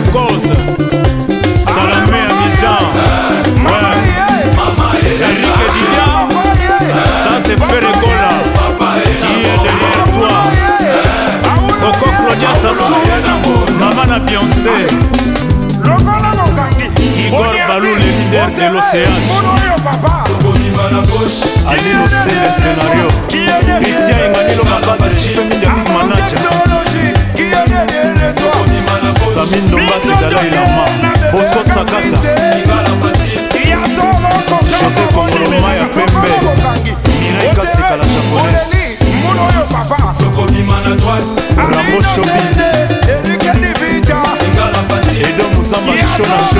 de cause Salomé Abidjan ouais. Eric Edidia Ça c'est Férégola Qui est derrière toi Coco Claudia Sassou Maman à Beyoncé Igor Balou le leader de l'océan Alino C le scénario Christian Enganilo Mababa Chipemide Manager No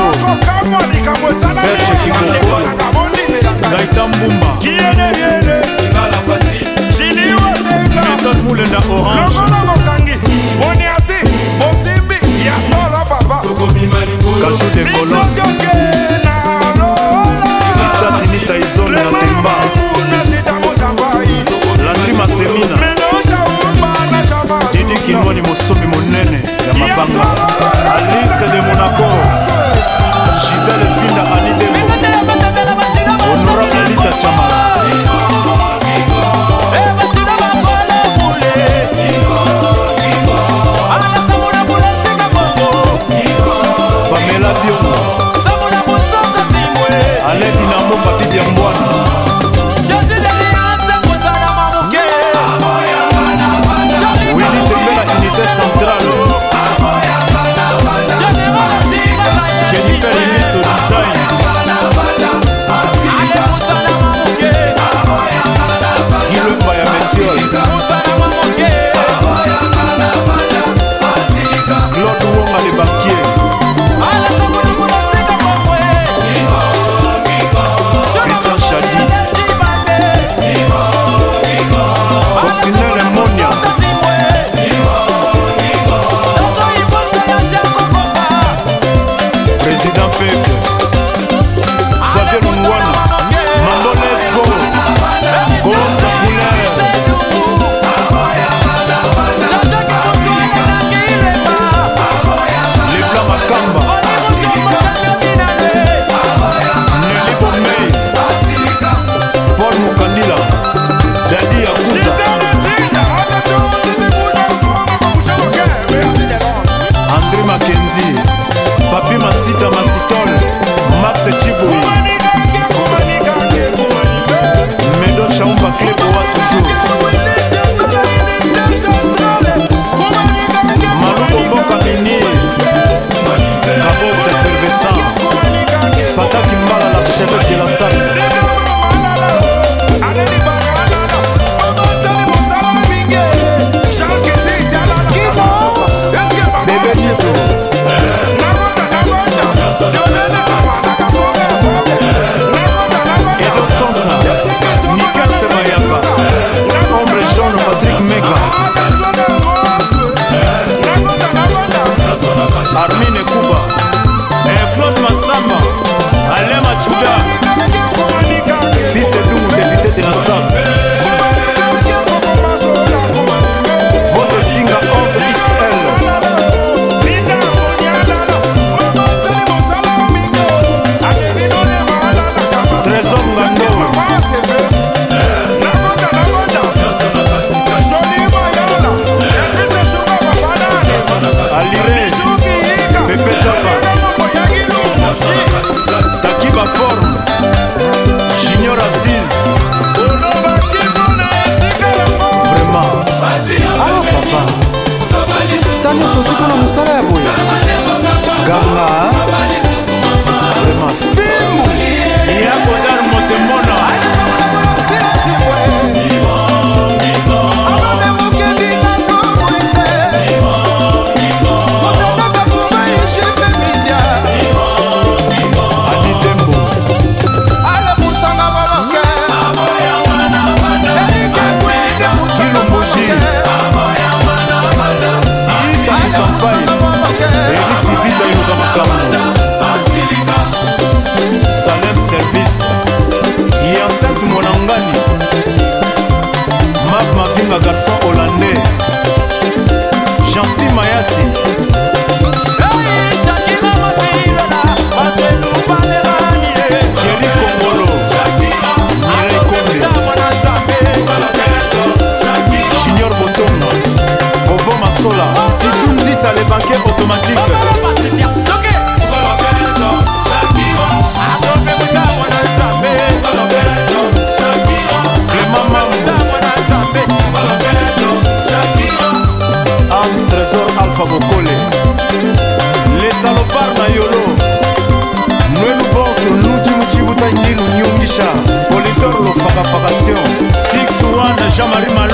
kandila dadi yakuza nyonso osi mpona mosala ya boye ganga vacation 6 wana jean-marie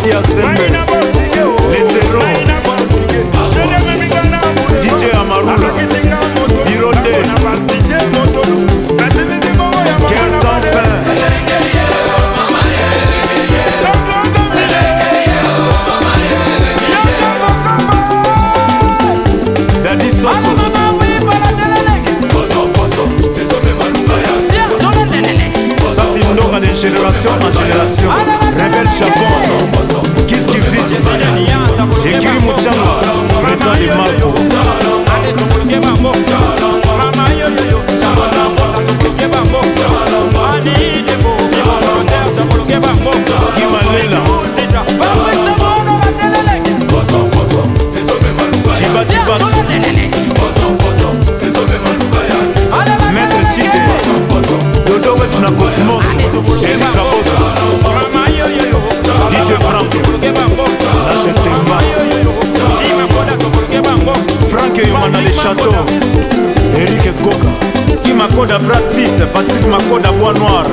Celsius in me. makoda brad pit patrik makoda bois noir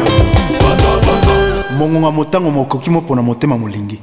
mongonga motango mokoki mopona motema molingi